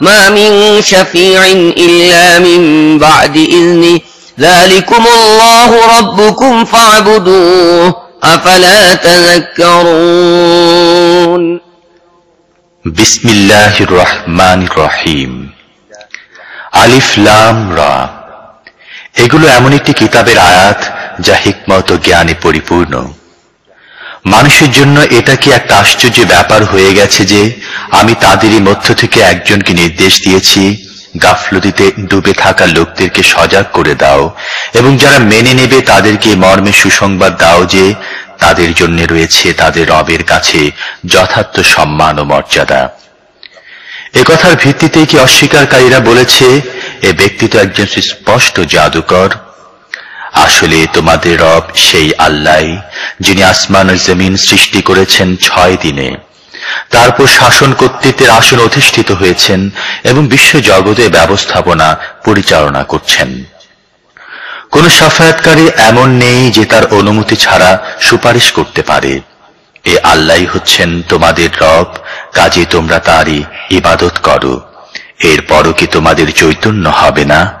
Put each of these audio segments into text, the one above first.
ما من شفيع إلا من بعد إذنه ذلكم الله ربكم فاعبدوه أفلا تذكرون بسم الله الرحمن الرحيم আলিফ লাম রা এগুলো এমন একটি কিতাবের আয়াত যা হিকমত ও জ্ঞানে পরিপূর্ণ মানুষের জন্য এটা কি একটা আশ্চর্য ব্যাপার হয়ে গেছে যে আমি তাদেরই মধ্য থেকে একজনকে নির্দেশ দিয়েছি, গাফলতিতে ডুবে থাকা লোকদেরকে সজাগ করে দাও এবং যারা মেনে নেবে তাদেরকে মর্মে সুসংবাদ দাও যে তাদের জন্য রয়েছে তাদের রবের কাছে যথার্থ সম্মান ও মর্যাদা। একথার ভিত্তিতে কি অস্বীকারীরা বলেছে, এ ব্যক্তি তো একজন স্পষ্ট জাদুকর। আসলে তোমাদের রব সেই আল্লাহ, যিনি আসমান ও জমিন সৃষ্টি করেছেন ছয় দিনে। তারপর শাসন কর্তৃত্বের আসন অধিষ্ঠিত হয়েছেন এবং বিশ্ব জগতে ব্যবস্থাপনা পরিচালনা করছেন। কোন সাফায়াতকারী এমন নেই যে তার অনুমতি ছাড়া সুপারিশ করতে পারে। এ আল্লাহ হচ্ছেন তোমাদের রব, কাজে তোমরা তারই ইবাদত করো। এরপরও কি তোমাদের চৈতন্য হবে না?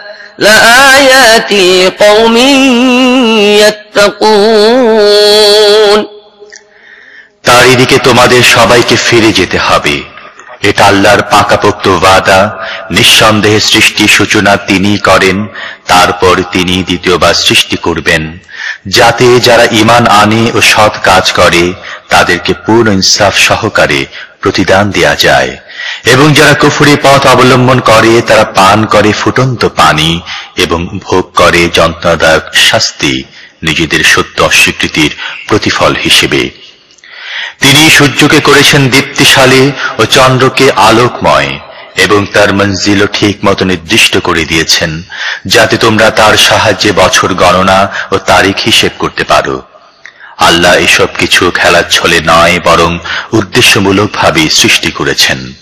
لآيات لقوم يتقون তারই দিকে তোমাদের সবাইকে ফিরে যেতে হবে এটা আল্লাহর পাকাপোক্ত ওয়াদা নিঃসন্দেহে সৃষ্টি সূচনা তিনি করেন তারপর তিনি দ্বিতীয়বার সৃষ্টি করবেন যাতে যারা ইমান আনে ও সৎ কাজ করে তাদেরকে পূর্ণ ইনসাফ সহকারে প্রতিদান দেয়া যায়। এবং যারা কুফুরি পথ অবলম্বন করে, তারা পান করে ফুটন্ত পানি এবং ভোগ করে যন্ত্রণাদায়ক শাস্তি নিজেদের সত্য অস্বীকৃতির প্রতিফল হিসেবে। তিনি সূর্যকে করেছেন দীপ্তিশালী ও চন্দ্রকে আলোকময় এবং তার মঞ্জিলও ঠিক মতো নির্দিষ্ট করে দিয়েছেন, যাতে তোমরা তার সাহায্যে বছর গণনা ও তারিখ হিসেব করতে পারো। আল্লাহ এসব কিছু খেলার ছলে নয়, বরং উদ্দেশ্যমূলকভাবে সৃষ্টি করেছেন।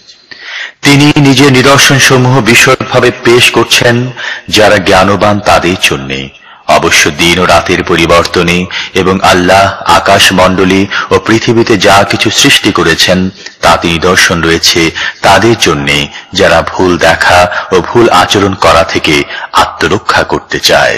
তিনি নিজের নিদর্শনসমূহ বিশদভাবে পেশ করছেন, যারা জ্ঞানবান তাদের জন্যে। অবশ্য দিন ও রাতের পরিবর্তনে এবং আল্লাহ আকাশ মণ্ডলী ও পৃথিবীতে যা কিছু সৃষ্টি করেছেন, তাতে নিদর্শন রয়েছে তাদের জন্যে, যারা ভুল দেখা ও ভুল আচরণ করা থেকে আত্মরক্ষা করতে চায়।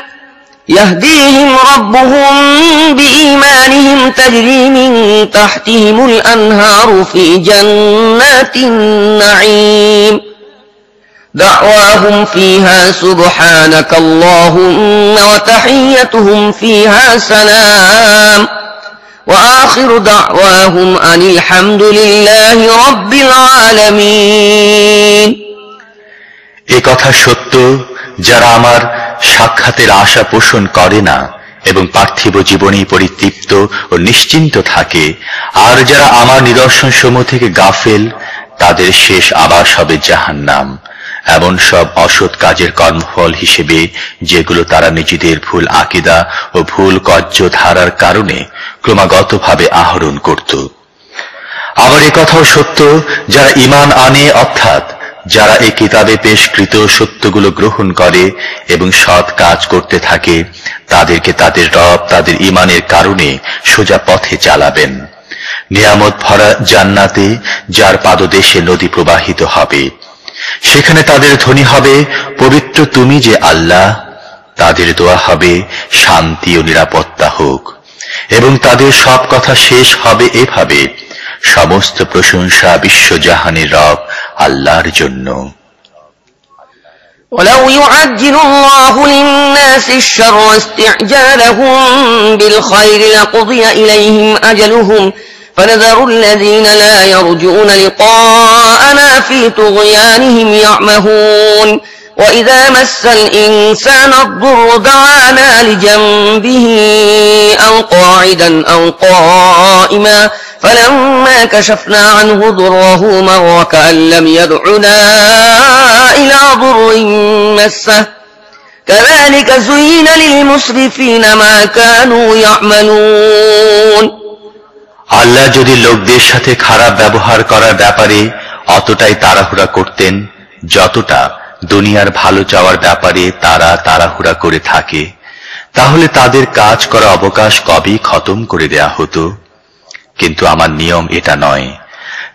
يهديهم ربهم بإيمانهم تجري من تحتهم الأنهار في جنات النعيم دعواهم فيها سبحانك اللهم وتحيتهم فيها سلام وآخر دعواهم أن الحمد لله رب العالمين এ কথা সত্য যারা আমার সাক্ষাতের আশা পোষণ করে না এবং পার্থিব জীবনেই পরিতৃপ্ত ও নিশ্চিন্ত থাকে। আর যারা আমার নিদর্শন সমূহ থেকে গাফেল, তাদের শেষ আবাস হবে জাহান্নাম। এমন সব অসৎ কাজের কর্মফল হিসেবে যেগুলো তারা নিজেদের ভুল আকিদা ও ভুল কর্য ধারার কারণে ক্রমাগতভাবে আহরণ করত। আবার কথাও সত্য, যারা ইমান আনে, অর্থাৎ যারা এই কিতাবে পেশকৃত সত্যগুলো গ্রহণ করে এবং সৎ কাজ করতে থাকে, তাদেরকে তাদের রব তাদের ইমানের কারণে সোজা পথে চালাবেন। নিয়ামত ভরা জান্নাতে যার পাদদেশে নদী প্রবাহিত হবে। সেখানে তাদের ধ্বনি হবে, পবিত্র তুমি যে আল্লাহ। তাদের দোয়া হবে, শান্তি ও নিরাপত্তা হোক। এবং তাদের সব কথা শেষ হবে এভাবে। সমস্ত প্রশংসা বিশ্বজাহানের রব আল্লাহর জন্য ولو يعجل الله للناس الشر استعجالهم بالخير لقضي إليهم أجلهم فنذر الذين لا يرجون لقاءنا في طغيانهم يعمهون وإذا مس الإنسان الضر دعانا لجنبه أو قاعدا أو قائما فلما كشفنا عنه ضره مر كأن لم يدعنا إلى ضر مسه كذلك زين للمسرفين ما كانوا يعملون আল্লাহ যদি লোকদের সাথে খারাপ ব্যবহার করার ব্যাপারে অতটাই তাড়াহুড়া করতেন যতটা দুনিয়ার ভালো চাওয়ার ব্যাপারে তারা তাড়াহুড়া করে থাকে তাহলে তাদের কাজ করা অবকাশ কবেই খতম করে দেয়া হতো কিন্তু আমার নিয়ম এটা নয়।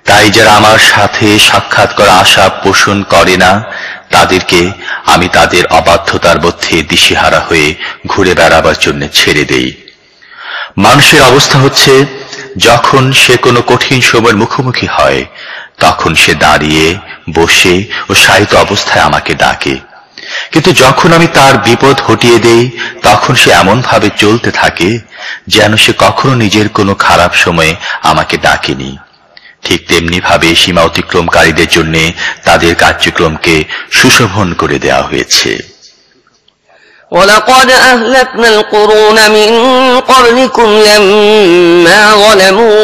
তাই যারা আমার সাথে সাক্ষাৎ করা আশা পোষণ করে না, তাদেরকে আমি তাদের অবাধ্যতার মধ্যে দিশেহারা হয়ে ঘুরে বেড়াবার জন্য ছেড়ে দেই। মানুষের অবস্থা হচ্ছে, যখন সে কোনো কঠিন সময়ের মুখোমুখি হয়, তখন সে দাঁড়িয়ে, বসে ও সাহিত্য অবস্থায় আমাকে ডাকে। কিন্তু যখন আমি তার বিপদ হটিয়ে দেই তখন সে এমন ভাবে চলতে থাকে যেন সে কখনো নিজের কোনো খারাপ সময়ে আমাকে ডাকেনি ঠিক তেমনি ভাবে সীমা অতিক্রমকারীদের জন্য তাদের কার্যক্রমকে সুশোভন করে দেওয়া হয়েছে ولقد أهلكنا القرون من قبلكم لما ظلموا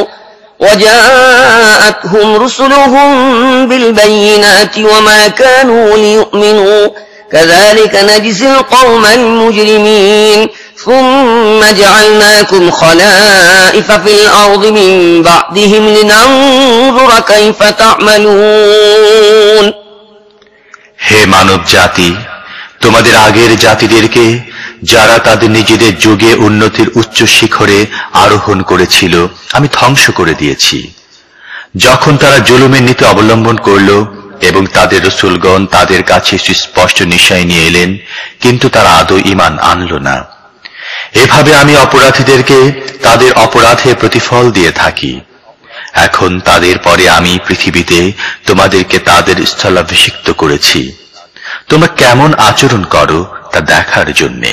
وجاءتهم رسلهم بالبينات وما كانوا ليؤمنوا كذلك نجزي القوم المجرمين ثم جعلناكم خلائف في الأرض من بعدهم لننظر كيف تعملون হে মানব জাতি তোমাদের আগের জাতিদেরকে যারা তাদের নিজেদের যুগে উন্নতির উচ্চ শিখরে আরোহণ করেছিল আমি ধ্বংস করে দিয়েছি যখন তারা জুলুমের নীতি অবলম্বন করল এবং তাদের রসুলগণ তাদের কাছে সুস্পষ্ট নিশায় নিয়ে এলেন, কিন্তু তারা আদৌ ইমান আনল না। এভাবে আমি অপরাধীদেরকে তাদের অপরাধে প্রতিফল দিয়ে থাকি। এখন তাদের পরে আমি পৃথিবীতে তোমাদেরকে তাদের স্থলাভিষিক্ত করেছি। তোমরা কেমন আচরণ করো তা দেখার জন্যে।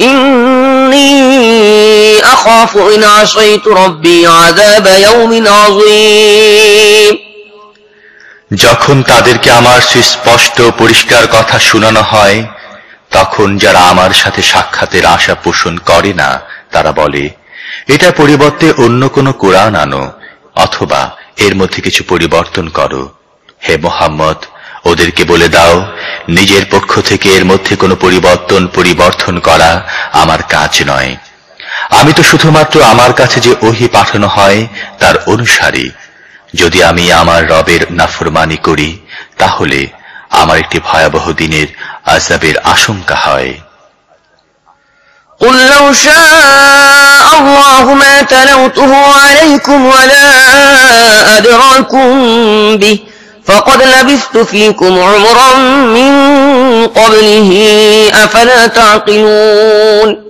إني أخاف إن عصيت ربي عذاب يوم عظيم যখন তাদেরকে আমার সুস্পষ্ট পরিষ্কার কথা শোনানো হয় তখন যারা আমার সাথে সাক্ষাতের আশা পোষণ করে না তারা বলে এটা পরিবর্তে অন্য কোনো কোরআন আনো অথবা এর মধ্যে কিছু পরিবর্তন করো হে মোহাম্মদ ওদেরকে বলে দাও নিজের পক্ষ থেকে এর মধ্যে কোনো পরিবর্তন পরিবর্তন করা আমার কাজ নয় আমি তো শুধুমাত্র আমার কাছে যে ওহি পাঠানো হয় তার অনুসারী যদি আমি আমার রবের নাফরমানি করি তাহলে আমার একটি ভয়াবহ দিনের আজাবের আশঙ্কা হয় قل لو شاء الله ما تلوته عليكم ولا أدراكم به فقد لبثت فيكم عمرا من قبله أفلا تعقلون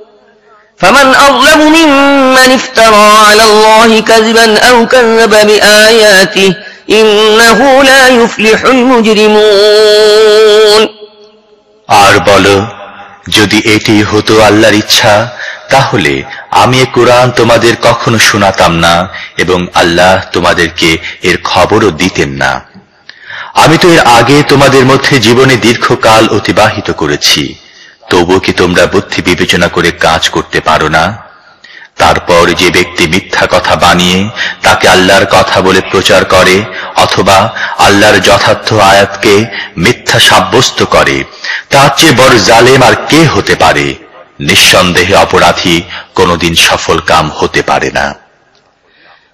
فمن أظلم ممن افترى على الله كذبا أو كذب بآياته إنه لا يفلح المجرمون আর বলো যদি এটি হতো আল্লাহর ইচ্ছা তাহলে আমি এ কোরআন তোমাদের কখনো শোনাতাম না এবং আল্লাহ তোমাদেরকে এর খবরও দিতেন না আমি তো এর আগে তোমাদের মধ্যে জীবনে দীর্ঘকাল অতিবাহিত করেছি। তবু কি তোমরা বুদ্ধি বিবেচনা করে কাজ করতে পারো না? তারপর যে ব্যক্তি মিথ্যা কথা বানিয়ে তাকে আল্লাহর কথা বলে প্রচার করে, অথবা আল্লাহর যথার্থ আয়াতকে মিথ্যা সাব্যস্ত করে, তার চেয়ে বড় জালেম আর কে হতে পারে? নিঃসন্দেহে অপরাধী কোনোদিন সফল কাম হতে পারে না।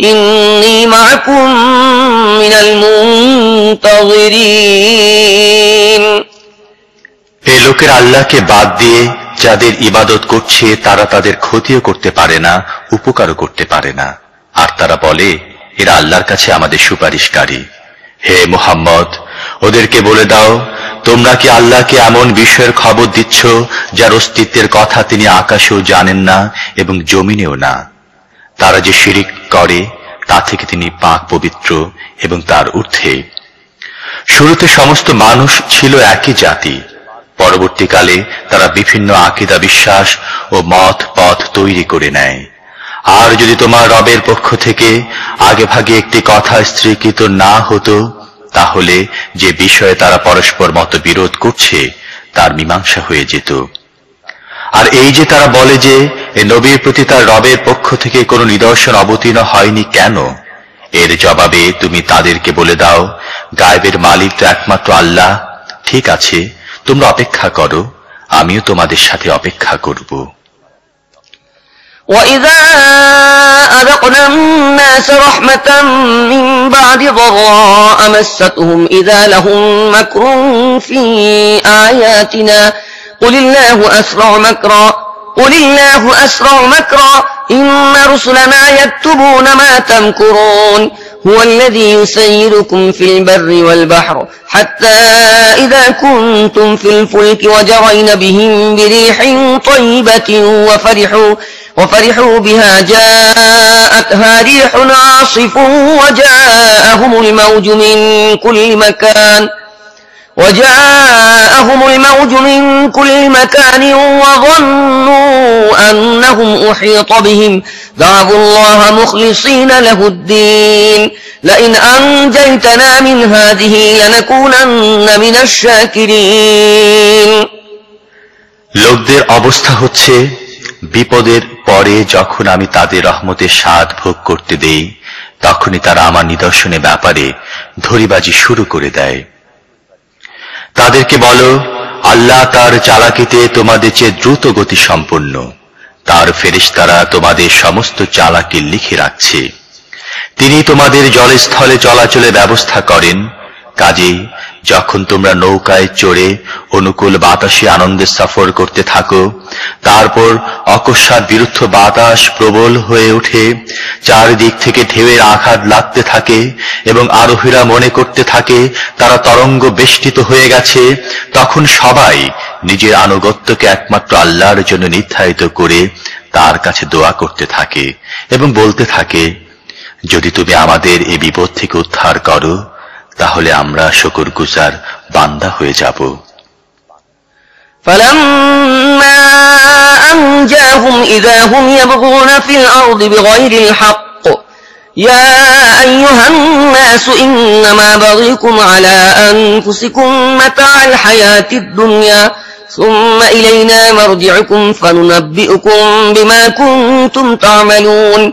إني معكم من المنتظرين এ লোকের আল্লাহকে বাদ দিয়ে যাদের ইবাদত করছে তারা তাদের ক্ষতিও করতে পারে না উপকারও করতে পারে না আর তারা বলে এরা আল্লাহর কাছে আমাদের সুপারিশকারী হে মুহাম্মদ ওদেরকে বলে দাও তোমরা কি আল্লাহকে এমন বিষয়ের খবর দিচ্ছ যার অস্তিত্বের কথা তিনি আকাশেও জানেন না এবং জমিনেও না তারা যে শিরিক করে, তা থেকে তিনি পাক পবিত্র এবং তার ঊর্ধ্বে। শুরুতে সমস্ত মানুষ ছিল একই জাতি। পরবর্তীকালে তারা বিভিন্ন আকিদা, বিশ্বাস ও মত পথ তৈরি করে নেয়। আর যদি তোমার রবের পক্ষ থেকে আগে ভাগে একটি কথা স্ত্রীকৃত না হতো, তাহলে যে বিষয়ে তারা পরস্পর মত বিরোধ করছে, তার মীমাংসা হয়ে যেত। আর এই যে তারা বলে যে এ নবীর প্রতি তার রবের পক্ষ থেকে কোনো নিদর্শন অবতীর্ণ হয়নি কেন এর জবাবে তুমি তাদেরকে বলে দাও গায়েবের মালিক তো একমাত্র আল্লাহ ঠিক আছে তোমরা অপেক্ষা করো আমিও তোমাদের সাথে অপেক্ষা করব وإذا أذقنا الناس رحمة من بعد ضراء مستهم إذا لهم مكر في آياتنا قل الله أسرع مكرا. قل الله أسرع مكرا. إن رسلنا يكتبون ما تمكرون. هو الذي يسيركم في البر والبحر حتى إذا كنتم في الفلك وجرين بهم بريح طيبة وفرحوا وفرحوا بها. جاءتها ريح عاصف وجاءهم الموج من كل مكان. وجاءهم الموج من كل مكان وظنوا أنهم أحيط بهم دعوا الله مخلصين له الدين لئن أنجيتنا من هذه لنكونن من الشاكرين লোকদের অবস্থা হচ্ছে বিপদের পরে যখন আমি তাদের রহমতের স্বাদ ভোগ করতে দেই তখনই তারা আমার নিদর্শনের ব্যাপারে ধরিবাজি শুরু করে দেয় তাদেরকে বলো, আল্লাহ তার চালাকিতে তোমাদের চেয়ে দ্রুত গতি সম্পন্ন। তার ফেরিস্তারা তোমাদের সমস্ত চালাকি লিখে রাখছে। তিনি তোমাদের জলস্থলে চলাচলের ব্যবস্থা করেন। কাজেই যখন তোমরা নৌকায় চড়ে অনুকূল বাতাসে আনন্দের সফর করতে থাকো, তারপর অকস্মাৎ বিরুদ্ধ বাতাস প্রবল হয়ে ওঠে, চারিদিক থেকে ঢেউয়ের আঘাত লাগতে থাকে এবং আরোহীরা মনে করতে থাকে তারা তরঙ্গ বেষ্টিত হয়ে গেছে, তখন সবাই নিজের আনুগত্যকে একমাত্র আল্লাহর জন্য নির্ধারিত করে তার কাছে দোয়া করতে থাকে এবং বলতে থাকে, যদি তুমি আমাদের এই বিপদ থেকে উদ্ধার করো তাহলে আমরা শকুর গুজার বান্দা হয়ে যাব فلما أنجاهم إذا هم يبغون في الأرض بغير الحق يا أيها الناس إنما بغيكم على أنفسكم متاع الحياة الدنيا ثم إلينا مرجعكم فننبئكم بما كنتم تعملون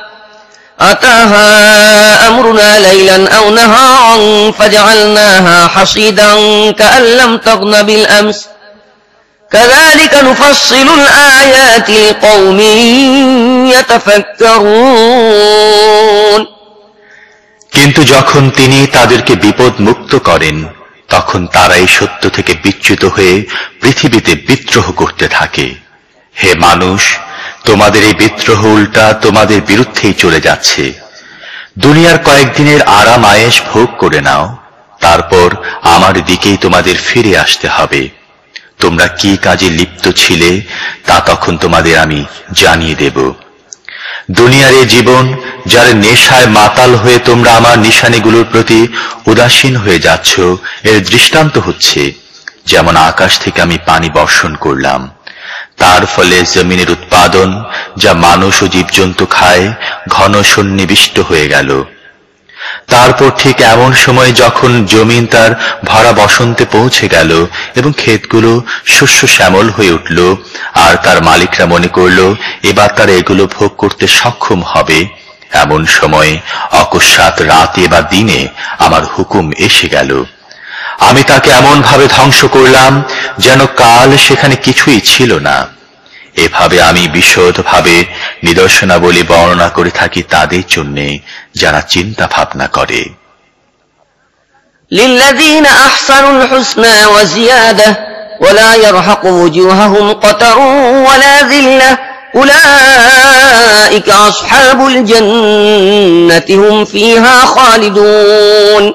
أتاها أمرنا ليلا أو نهارا فجعلناها حصيدا كأن لم تغن بالأمس كذلك نفصل الآيات لقوم يتفكرون কিন্তু যখন তিনি তাদেরকে বিপদ মুক্ত করেন তখন তারাই সত্য থেকে বিচ্যুত হয়ে পৃথিবীতে বিদ্রোহ করতে থাকে হে মানুষ তোমাদের এই বিদ্রোহ উল্টা তোমাদের বিরুদ্ধেই চলে যাচ্ছে। দুনিয়ার কয়েকদিনের আরাম আয়েস ভোগ করে নাও, তারপর আমার দিকেই তোমাদের ফিরে আসতে হবে। তোমরা কি কাজে লিপ্ত ছিলে, তা তখন তোমাদের আমি জানিয়ে দেব। দুনিয়ার এই জীবন, যার নেশায় মাতাল হয়ে তোমরা আমার নিশানিগুলোর প্রতি উদাসীন হয়ে যাচ্ছ, এর দৃষ্টান্ত হচ্ছে, যেমন আকাশ থেকে আমি পানি বর্ষণ করলাম। তার ফলে জমিনের উৎপাদন, যা মানুষ ও জীবজন্তু খায়, ঘন সন্নিবিষ্ট হয়ে গেল। তারপর ঠিক এমন সময় যখন জমিন তার ভরা বসন্তে পৌঁছে গেল এবং ক্ষেতগুলো শস্য শ্যামল হয়ে উঠল, আর তার মালিকরা মনে করল, এবার তারা এগুলো ভোগ করতে সক্ষম হবে। এমন সময় অকস্মাৎ রাতে বা দিনে আমার হুকুম এসে গেল। আমি তাকে এমন ভাবে ধ্বংস করলাম যেন কাল সেখানে কিছুই ছিল না এভাবে আমি বিশদভাবে নিদর্শনাবলী বর্ণনা করে থাকি তাদের জন্য যারা চিন্তা ভাবনা করে للذين أحسنوا الحسنى وزيادة ولا يرهق وجوههم قتر ولا ذلة أولئك أصحاب الجنة هم فيها خالدون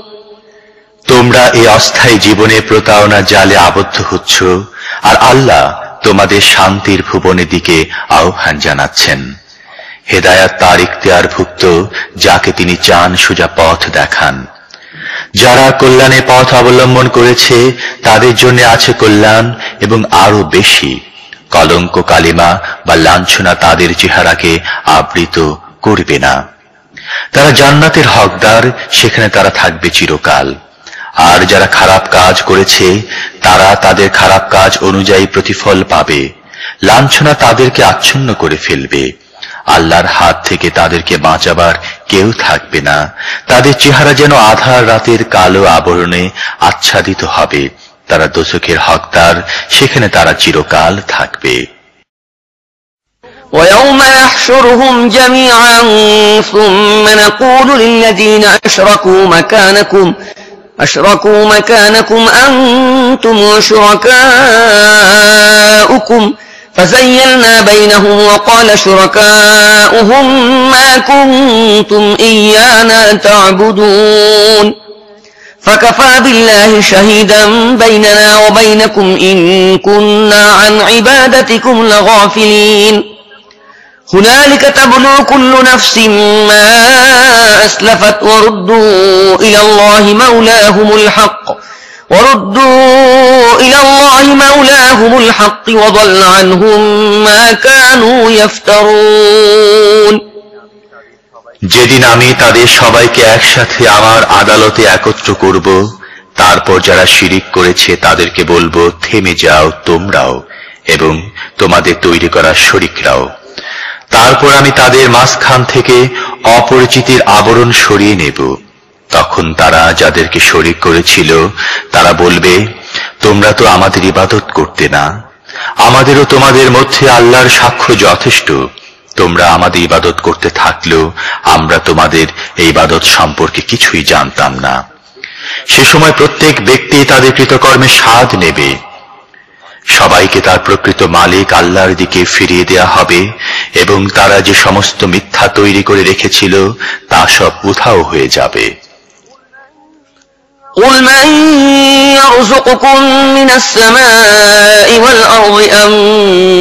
তোমরা এই অস্থায়ী জীবনে প্রতারণা জালে আবদ্ধ হচ্ছ, আর আল্লাহ তোমাদের শান্তির ভুবনের দিকে আহ্বান জানাচ্ছেন। হেদায়াত তার ভুক্ত যাকে তিনি চান সোজা পথ দেখান। যারা কল্যাণে পথ অবলম্বন করেছে, তাদের জন্য আছে কল্যাণ এবং আরও বেশি। কলঙ্ক কালিমা বা লাঞ্ছনা তাদের চেহারাকে আবৃত করবে না। তারা জান্নাতের হকদার, সেখানে তারা থাকবে চিরকাল। আর যারা খারাপ কাজ করেছে তারা তাদের খারাপ কাজ অনুযায়ী প্রতিফল পাবে লাঞ্ছনা তাদেরকে আচ্ছন্ন করে ফেলবে আল্লাহর হাত থেকে তাদেরকে বাঁচাবার কেউ থাকবে না তাদের চেহারা যেন আধার রাতের কালো আবরণে আচ্ছাদিত হবে তারা দোষকের হকদার সেখানে তারা চিরকাল থাকবে ويوم يحشرهم جميعا ثم نقول للذين أشركوا مكانكم أشركوا مكانكم أنتم وشركاؤكم فزيلنا بينهم وقال شركاؤهم ما كنتم إيانا تعبدون فكفى بالله شهيدا بيننا وبينكم إن كنا عن عبادتكم لغافلين هنالك تبلو كل نفس ما أسلفت وردوا إلى الله مولاهم الحق وردوا إلى الله مولاهم الحق وضل عنهم ما كانوا يفترون যেদিন আমি তাদের সবাইকে একসাথে আমার আদালতে একত্র করব তারপর যারা শিরিক করেছে তাদেরকে বলবো থেমে যাও তোমরাও এবং তোমাদের তৈরি করা শরিকরাও তারপর আমি তাদের মাঝখান থেকে অপরিচিতির আবরণ সরিয়ে নেব। তখন তারা যাদেরকে শরিক করেছিল, তারা বলবে, তোমরা তো আমাদের ইবাদত করতে না। আমাদেরও তোমাদের মধ্যে আল্লাহর সাক্ষ্য যথেষ্ট। তোমরা আমাদের ইবাদত করতে থাকলেও আমরা তোমাদের এই ইবাদত সম্পর্কে কিছুই জানতাম না। সে সময় প্রত্যেক ব্যক্তি তাদের কৃতকর্মে স্বাদ নেবে। সবাইকে তার প্রকৃত মালিক আল্লাহর দিকে ফিরিয়ে দেয়া হবে এবং তারা যে সমস্ত মিথ্যা তৈরি করে রেখেছিল তা সব উধাও হয়ে যাবে قل من يرزقكم من السماء والأرض أم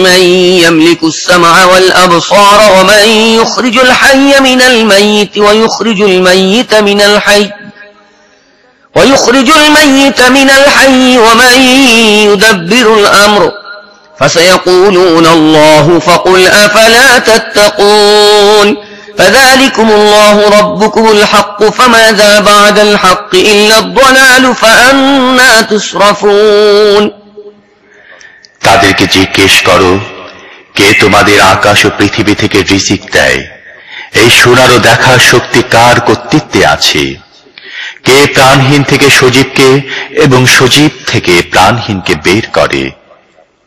من يملك السمع والأبصار ومن يخرج الحي من الميت ويخرج الميت من الحي ويخرج الميت من الحي ومن يدبر الأمر فسيقولون الله فقل أفلا تتقون فذلكم الله ربكم الحق فماذا بعد الحق إلا الضلال فأنا تصرفون তাদেরকে জিজ্ঞেস করো কে তোমাদের আকাশ ও পৃথিবী থেকে রিজিক দেয় এই শোনার ও দেখার শক্তি কার কর্তৃত্বে আছে কে প্রাণহীন থেকে সজীবকে এবং সজীব থেকে প্রাণহীনকে বের করে?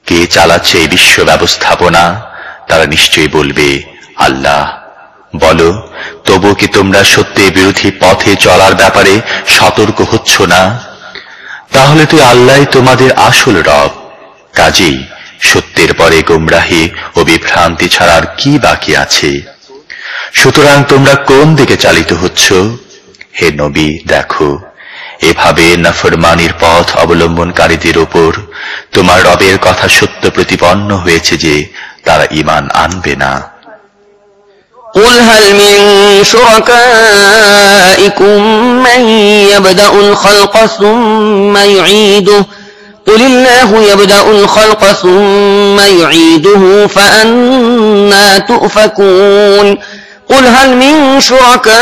কে চালাচ্ছে এই বিশ্ব ব্যবস্থাপনা? তারা নিশ্চয়ই বলবে, আল্লাহ। বলো, তবু কি তোমরা সত্যের বিরোধী পথে চলার ব্যাপারে সতর্ক হচ্ছ না? তাহলে তুই আল্লাহ তোমাদের আসল রব। কাজেই সত্যের পরে গোমরাহি ও বিভ্রান্তি ছাড়ার কি বাকি আছে? সুতরাং তোমরা কোন দিকে চালিত হচ্ছ? হে নবী দেখো এভাবে নাফরমানির পথ অবলম্বনকারীদের ওপর তোমার রবের কথা সত্য প্রতিপন্ন হয়েছে যে তারা ইমান আনবে না قل هل من شركائكم من يبدأ الخلق ثم يعيده قل الله يبدأ الخلق ثم يعيده فأنا تؤفكون قل هل من شركائكم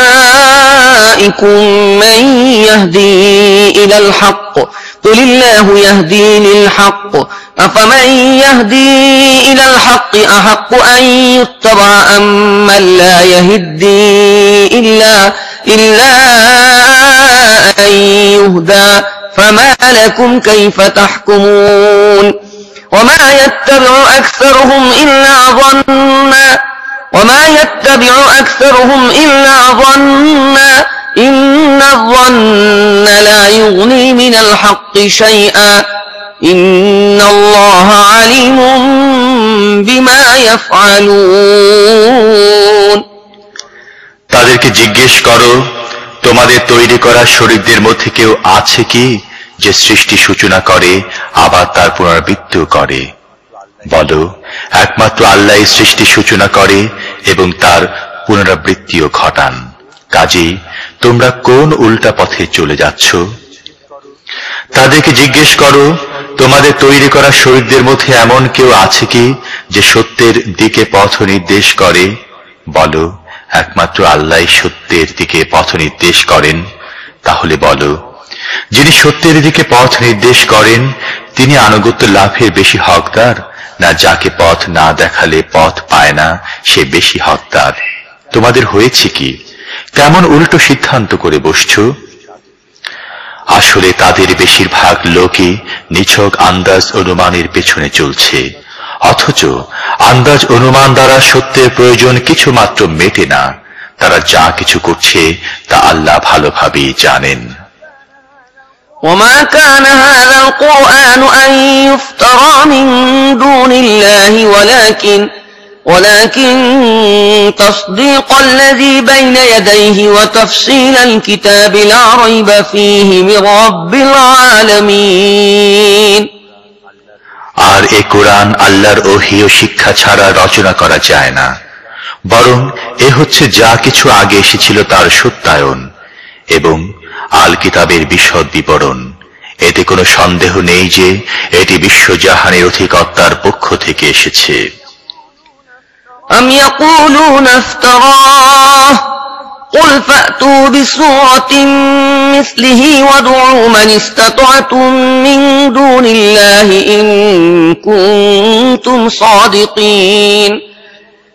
من يهدي إلى الحق؟ قل الله يهدي للحق. أفمن يهدي إلى الحق أحق أن يتبع أم من لا يهدي إلا, إلا أن يهدى؟ فما لكم كيف تحكمون؟ وما يتبع أكثرهم إلا ظنّا وما يتبع أكثرهم إلا ظنا إن الظن لا يغني من الحق شيئا إن الله عليم بما يفعلون তাদেরকে জিজ্ঞেস করো তোমাদের তৈরি করা শরীরদের মধ্যে কেউ আছে কি যে সৃষ্টি সূচনা করে আবার তার পুনরাবৃত্ত করে বলো একমাত্র আল্লাহ সৃষ্টি সূচনা করে এবং তার পুনরাবৃত্তিও ঘটান। কাজেই তোমরা কোন উল্টা পথে চলে যাচ্ছ? তাদেরকে জিজ্ঞেস করো, তোমাদের তৈরি করা শরীরদের মধ্যে এমন কেউ আছে কি যে সত্যের দিকে পথ নির্দেশ করে? বলো, একমাত্র আল্লাহ সত্যের দিকে পথ নির্দেশ করেন। তাহলে বলো, যিনি সত্যের দিকে পথ নির্দেশ করেন, তিনি আনুগত্য লাভের বেশি হকদার? না যাকে পথ না দেখালে পথ পায় না, সে বেশি হকদার। তোমাদের হয়েছে কি? কেমন উল্টো সিদ্ধান্ত করে বসছ? আসলে তাদের বেশিরভাগ লোকই নিছক আন্দাজ অনুমানের পেছনে চলছে। অথচ আন্দাজ অনুমান দ্বারা সত্যের প্রয়োজন কিছু মাত্র মেটে না। তারা যা কিছু করছে, তা আল্লাহ ভালোভাবেই জানেন। وما كان هذا القرآن أن يفترى من دون الله ولكن ولكن تصديق الذي بين يديه وتفصيل الكتاب لا ريب فيه من رب العالمين আর এ কোরআন আল্লাহর ওহি ও শিক্ষা ছাড়া রচনা করা যায় না বরং এ হচ্ছে যা কিছু আগে এসেছিল তার সত্যায়ন এবং আল কিতাবের বিশদ বিবরণ এতে কোনো সন্দেহ নেই যে এটি বিশ্বজাহানের অধিকর্তার পক্ষ থেকে এসেছে أم يقولون افتراه قل فأتوا بسورة مثله وادعوا من استطعتم من دون الله إن كنتم صادقين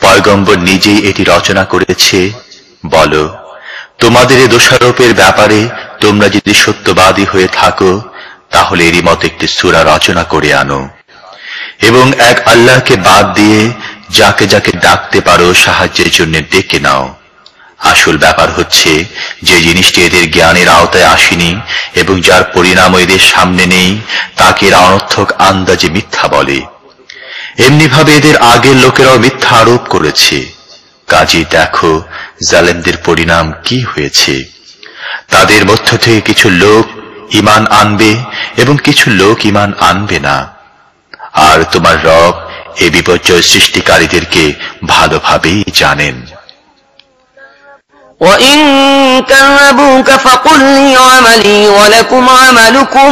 পয়গম্বর নিজেই এটি রচনা করেছে। বলো, তোমাদের এ দোষারোপের ব্যাপারে তোমরা যদি সত্যবাদী হয়ে থাকো, তাহলে এরই মতো একটি সূরা রচনা করে আনো। এবং এক আল্লাহকে বাদ দিয়ে যাকে যাকে ডাকতে পারো, সাহায্যের জন্য ডেকে নাও। আসল ব্যাপার হচ্ছে, যে জিনিসটি এদের জ্ঞানের আওতায় আসেনি এবং যার পরিণাম এদের সামনে নেই, তাকে এরা অনর্থক আন্দাজে মিথ্যা বলে। এমনিভাবে এদের আগের লোকেরাও মিথ্যা আরোপ করেছে কাজে দেখো জালেমদের পরিণাম কি হয়েছে তাদের মধ্য থেকে কিছু লোক ইমান আনবে এবং কিছু লোক ইমান আনবে না আর তোমার রব এ বিপর্যয় সৃষ্টিকারীদেরকে ভালোভাবেই জানেন وإن كذبوك فقل لي عملي ولكم عملكم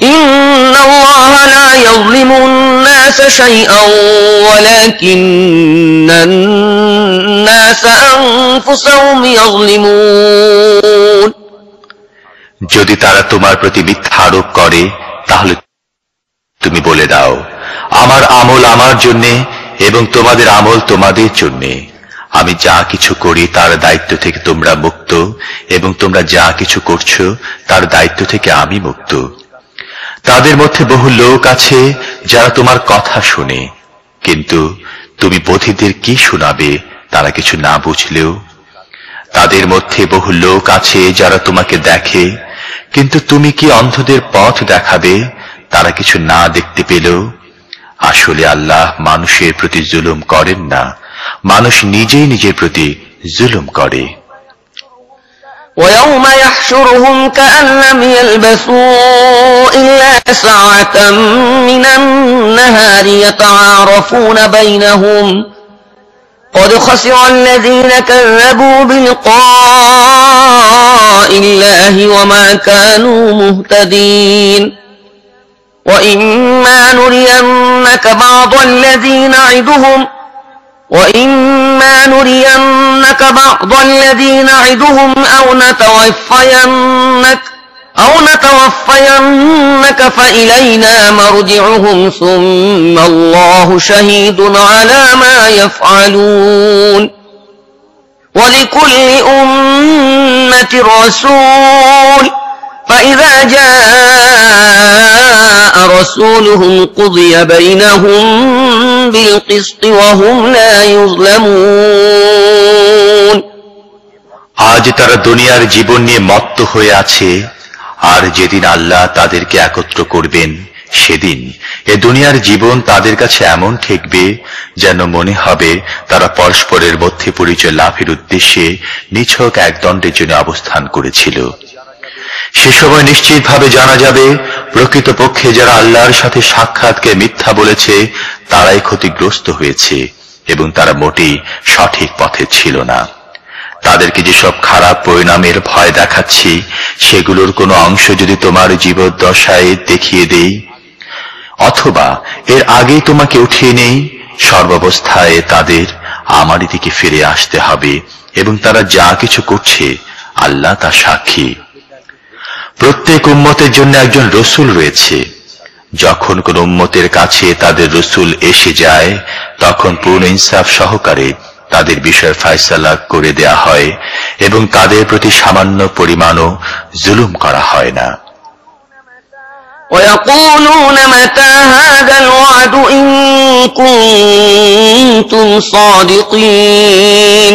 إن الله لا يظلم الناس شيئا ولكن الناس أنفسهم يظلمون যদি তারা তোমার প্রতি মিথ্যা আরোপ করে তাহলে তুমি বলে দাও আমার আমল আমার জন্যে এবং তোমাদের আমল তোমাদের জন্যে আমি যা কিছু করি তার দায়িত্ব থেকে তোমরা মুক্ত এবং তোমরা যা কিছু করছো তার দায়িত্ব থেকে আমি মুক্ত তাদের মধ্যে বহু লোক আছে যারা তোমার কথা শুনে। কিন্তু তুমি বধিদের কি শোনাবে তারা কিছু না বুঝলেও? তাদের মধ্যে বহু লোক আছে যারা তোমাকে দেখে। কিন্তু তুমি কি অন্ধদের পথ দেখাবে তারা কিছু না দেখতে পেলেও? আসলে আল্লাহ মানুষের প্রতি জুলুম করেন না। মানুষ নিজেই নিজের প্রতি জুলুম করে। ويوم يحشرهم كأن لم يلبثوا إلا ساعة من النهار يتعارفون بينهم. قد خسر الذين كذبوا بلقاء الله وما كانوا مهتدين. وإما نرينك بعض الذي نعدهم وإما نرينك بعض الذي نعدهم أو نتوفينك أو نتوفينك فإلينا مرجعهم ثم الله شهيد على ما يفعلون ولكل أمة رسول فإذا جاء رسولهم قضي بينهم بالقسط وهم لا يظلمون আজ তারা দুনিয়ার জীবন নিয়ে মত্ত হয়ে আছে আর যেদিন আল্লাহ তাদেরকে একত্র করবেন সেদিন এ দুনিয়ার জীবন তাদের কাছে এমন ঠেকবে যেন মনে হবে তারা পরস্পরের মধ্যে পরিচয় লাভের উদ্দেশ্যে নিছক এক দণ্ডের জন্য অবস্থান করেছিল সে সময় নিশ্চিতভাবে জানা যাবে, প্রকৃতপক্ষে যারা আল্লাহর সাথে সাক্ষাৎকে মিথ্যা বলেছে, তারাই ক্ষতিগ্রস্ত হয়েছে এবং তারা মোটেই সঠিক পথে ছিল না। তাদেরকে যেসব খারাপ পরিণামের ভয় দেখাচ্ছি, সেগুলোর কোনো অংশ যদি তোমার জীবদ্দশায় দেখিয়ে দেই, অথবা এর আগেই তোমাকে উঠিয়ে নেই, সর্বাবস্থায় তাদের আমারই দিকে ফিরে আসতে হবে এবং তারা যা কিছু করছে, আল্লাহ তা সাক্ষী। প্রত্যেক উম্মতের জন্য একজন রসুল রয়েছে যখন কোন উম্মতের কাছে তাদের রসুল এসে যায় তখন পূর্ণ ইনসাফ সহকারে তাদের বিষয় ফায়সালা করে দেয়া হয় এবং তাদের প্রতি সামান্য পরিমাণও জুলুম করা হয় না ويقولون متى هذا الوعد إن كنتم صادقين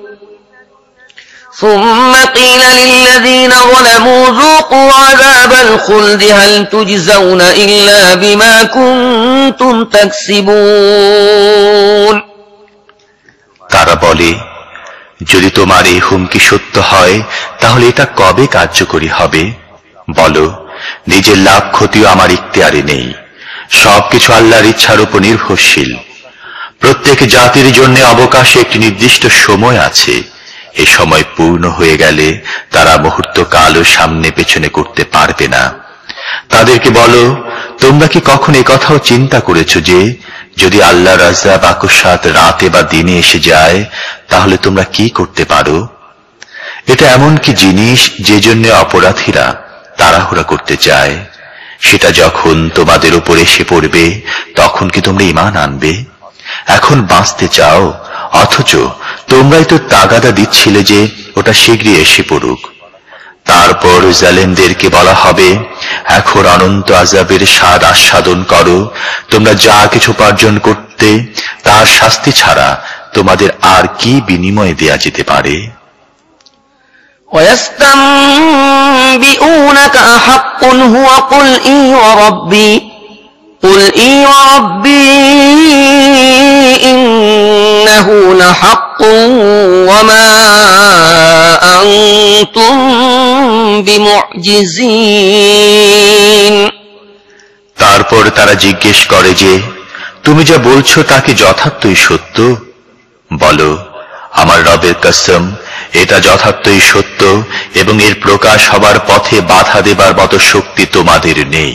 ثم قيل للذين ظلموا ذوقوا عذاب الخلد هل تجزون إلا بما كنتم تكسبون তারা বলে যদি তোমার এই হুমকি সত্য হয় তাহলে এটা কবে কার্যকরী হবে বলো নিজের লাভ ক্ষতিও আমার ইখতিয়ারে নেই সবকিছু আল্লাহর ইচ্ছার উপর নির্ভরশীল প্রত্যেক জাতির জন্য অবকাশে একটি নির্দিষ্ট সময় আছে এ সময় পূর্ণ হয়ে গেলে তারা মুহূর্ত কালও সামনে পেছনে করতে পারবে না। তাদেরকে বলো, তোমরা কি কখন কথাও চিন্তা করেছ যে, যদি আল্লাহ রাজা বাকুসাত রাতে বা দিনে এসে যায়, তাহলে তোমরা কি করতে পারো? এটা এমন কি জিনিস যে জন্য অপরাধীরা তাড়াহুড়া করতে চায়? সেটা যখন তোমাদের উপর এসে পড়বে, তখন কি তোমরা ইমান আনবে? এখন বাঁচতে চাও অথচ তোমরাই তো তাগাদা দিচ্ছিলে যে ওটা শীঘ্রই এসে পড়ুক তারপর জালেমদেরকে বলা হবে এখন অনন্ত আজাবের স্বাদ আস্বাদন করো তোমরা যা কিছু উপার্জন করতে তার শাস্তি ছাড়া তোমাদের আর কি বিনিময়ে দেয়া যেতে পারে ويستنبئونك أحق هو قل إي وربي قل إي وربي إنه لحق وما أنتم بمعجزين তারপর তারা জিজ্ঞেস করে যে তুমি যা বলছো তা কি যথার্থই সত্য বলো আমার রবের কসম এটা যথার্থই সত্য এবং এর প্রকাশ হবার পথে বাধা দেবার মতো শক্তি তোমাদের নেই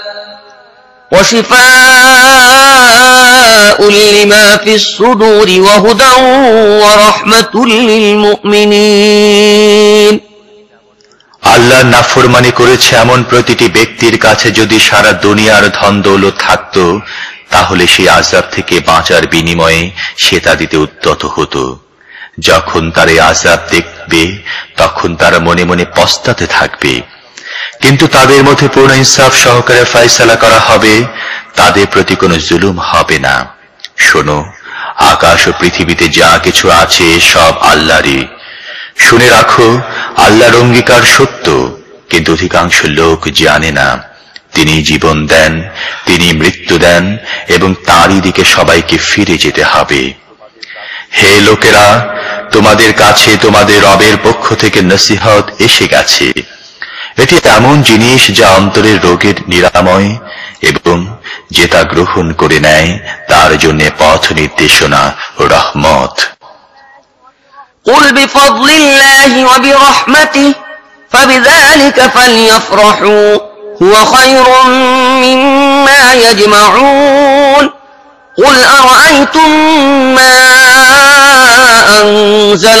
وشفاء لما في الصدور وهدى ورحمة للمؤمنين আল্লাহ নাফরমানি করেছে এমন প্রতিটি ব্যক্তির কাছে যদি সারা দুনিয়ার ধন দৌলত থাকত তাহলে সেই আজাব থেকে বাঁচার বিনিময়ে সে তা দিতে উদ্যত হতো যখন তারা এই আজাব দেখবে তখন তারা মনে মনে পস্তাতে থাকবে কিন্তু তাদের মধ্যে পূর্ণ ইনসাফ সহকারে ফয়সালা করা হবে, তাদের প্রতি কোনো জুলুম হবে না। শোনো, আকাশ ও পৃথিবীতে যা কিছু আছে সব আল্লাহরই। শুনে রাখো, আল্লাহর অঙ্গীকার সত্য, কিন্তু অধিকাংশ লোক জানে না। তিনি জীবন দেন, তিনি মৃত্যু দেন, এবং তারই দিকে সবাইকে ফিরে যেতে হবে। হে লোকেরা, তোমাদের কাছে তোমাদের রবের পক্ষ থেকে নসিহত এসে গেছে। এটি এমন জিনিস যা অন্তরের রোগের নিরাময় এবং যে তা গ্রহণ করে নেয় তার জন্য পথ নির্দেশনা ও রহমত قل بفضل الله وبرحمته فبذلك فليفرحوا هو خير مما يجمعون قل أرأيتم ما أنزل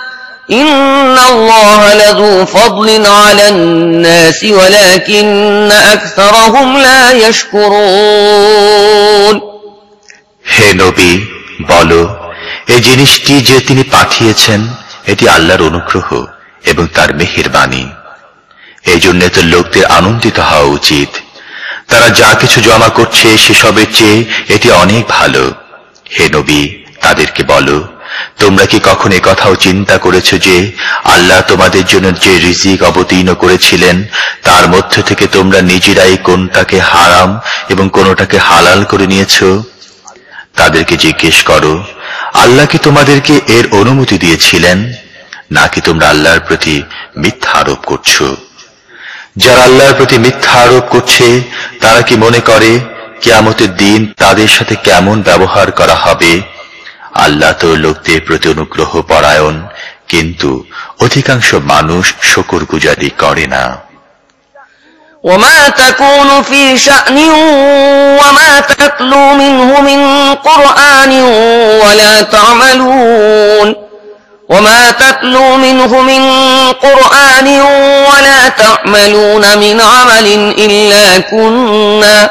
إن الله لذو فضل على الناس ولكن أكثرهم لا يشكرون হে নবী বলো এই জিনিসটি যে তিনি পাঠিয়েছেন এটি আল্লাহর অনুগ্রহ এবং তার মেহেরবাণী এই জন্য তো লোকদের আনন্দিত হওয়া উচিত তারা যা কিছু জমা করছে সেসবের চেয়ে এটি অনেক ভালো হে নবী তাদেরকে বলো তোমরা কি কখন কথাও চিন্তা করেছ যে আল্লাহ তোমাদের জন্য যে রিজিক অবতীর্ণ করেছিলেন, তার মধ্য থেকে তোমরা নিজেরাই কোনটাকে হারাম এবং কোনটাকে হালাল করে নিয়েছো? তাদেরকে জিজ্ঞেস করো, আল্লাহ কি তোমাদেরকে এর অনুমতি দিয়েছিলেন? নাকি তোমরা আল্লাহর প্রতি মিথ্যা আরোপ করছ? যারা আল্লাহর প্রতি মিথ্যা আরোপ করছে, তারা কি মনে করে, কেয়ামতের দিন তাদের সাথে কেমন ব্যবহার করা হবে? আল্লাহ তো লোকদের প্রতি অনুগ্রহ পরায়ণ কিন্তু অধিকাংশ মানুষ শকুর গুজারি করে না وما تكون في شأن وما تتلو منه من قرآن ولا تعملون وما تتلو منه من قرآن ولا تعملون من عمل إلا كنا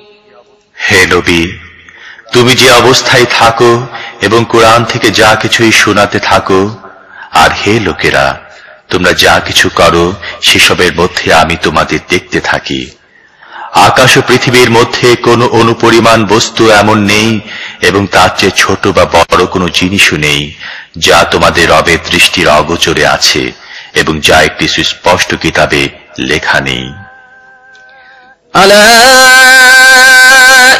হে নবী, তুমি যে অবস্থায় থাকো এবং কোরআন থেকে যা কিছুই শোনাতে থাকো, আর হে লোকেরা, তোমরা যা কিছু করো, সেসবের মধ্যে আমি তোমাদের দেখতে থাকি। আকাশ ও পৃথিবীর মধ্যে কোনো অনুপরিমাণ বস্তু এমন নেই, এবং তার চেয়ে ছোট বা বড় কোনো জিনিসও নেই, যা তোমাদের রবের দৃষ্টির অগোচরে আছে, এবং যা একটি সুস্পষ্ট কিতাবে লেখা নেই।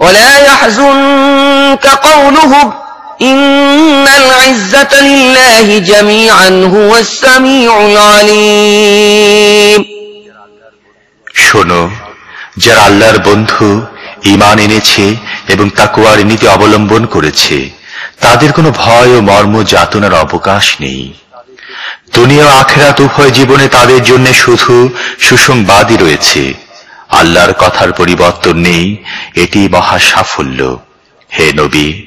ولا يحزنك قولهم إن العزة لله جميعا هو السميع العليم শোনো যারা আল্লাহর বন্ধু ইমান এনেছে এবং তাকুয়ার নীতি অবলম্বন করেছে তাদের কোনো ভয় ও মর্ম যাতনার অবকাশ নেই দুনিয়া ও আখেরাত উভয় জীবনে তাদের জন্য শুধু সুসংবাদই রয়েছে আল্লাহর কথার পরিবর্তন নেই, এটি মহা সাফল্য। হে নবী,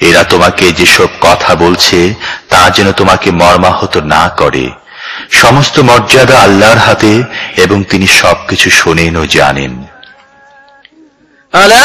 এরা তোমাকে যেসব কথা বলছে, তা যেন তোমাকে মর্মাহত না করে। সমস্ত মর্যাদা আল্লাহর হাতে এবং তিনি সবকিছু শোনেন ও জানেন। আলা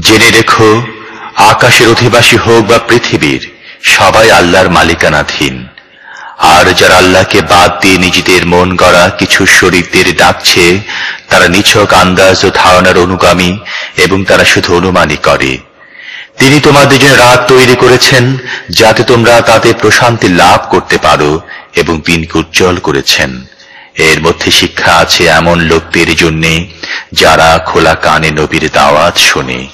জেনে রেখো, আকাশের অধিবাসী হোক বা পৃথিবীর, সবাই আল্লাহর মালিকানাধীন। আর যারা আল্লাহকে বাদ দিয়ে নিজেদের মন গড়া কিছু শরীরদের ডাকছে, তারা নিছক আন্দাজ ও ধারণার অনুগামী এবং তারা শুধু অনুমানই করে। তিনি তোমাদের জন্য রাত তৈরি করেছেন, যাতে তোমরা তাতে প্রশান্তি লাভ করতে পারো এবং দিনকে উজ্জ্বল করেছেন। এর মধ্যে শিক্ষা আছে এমন লোকদের জন্যে, যারা খোলা কানে নবীর দাওয়াত শোনে।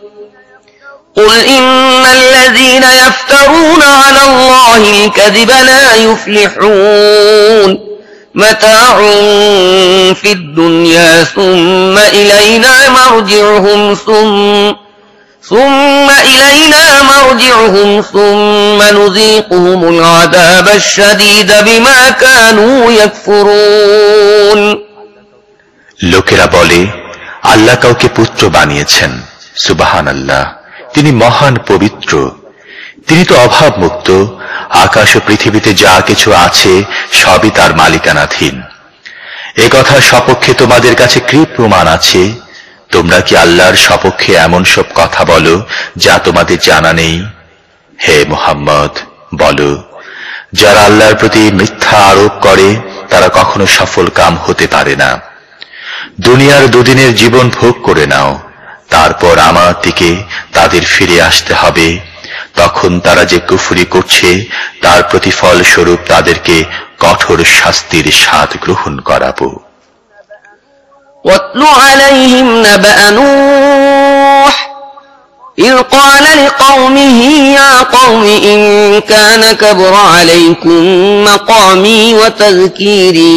قل إن الذين يفترون على الله الكذب لا يفلحون متاع في الدنيا ثم إلينا مرجعهم ثم ثم إلينا مرجعهم ثم نذيقهم العذاب الشديد بما كانوا يكفرون লোকেরা বলে আল্লাহ কাউকে পুত্র বানিয়েছেন সুবাহান আল্লাহ তিনি মহান পবিত্র। তিনি তো অভাব মুক্ত আকাশ ও পৃথিবীতে যা কিছু আছে, সবই তার মালিকানাধীন। এ কথার সপক্ষে তোমাদের কাছে কি প্রমাণ আছে? তোমরা কি আল্লাহর সপক্ষে এমন সব কথা বলো, যা তোমাদের জানা নেই? হে মোহাম্মদ, বলো, যারা আল্লাহর প্রতি মিথ্যা আরোপ করে, তারা কখনো সফল কাম হতে পারে না। দুনিয়ার দুদিনের জীবন ভোগ করে নাও। তারপর আমার দিকে তাদের ফিরে আসতে হবে তখন তারা যে কুফরি করছে তার প্রতিফল স্বরূপ তাদেরকে কঠোর শাস্তির স্বাদ গ্রহণ করাবো واتل عليهم نبأ نوح إذ قال لقومه يا قوم إن كان كبر عليكم مقامي وتذكيري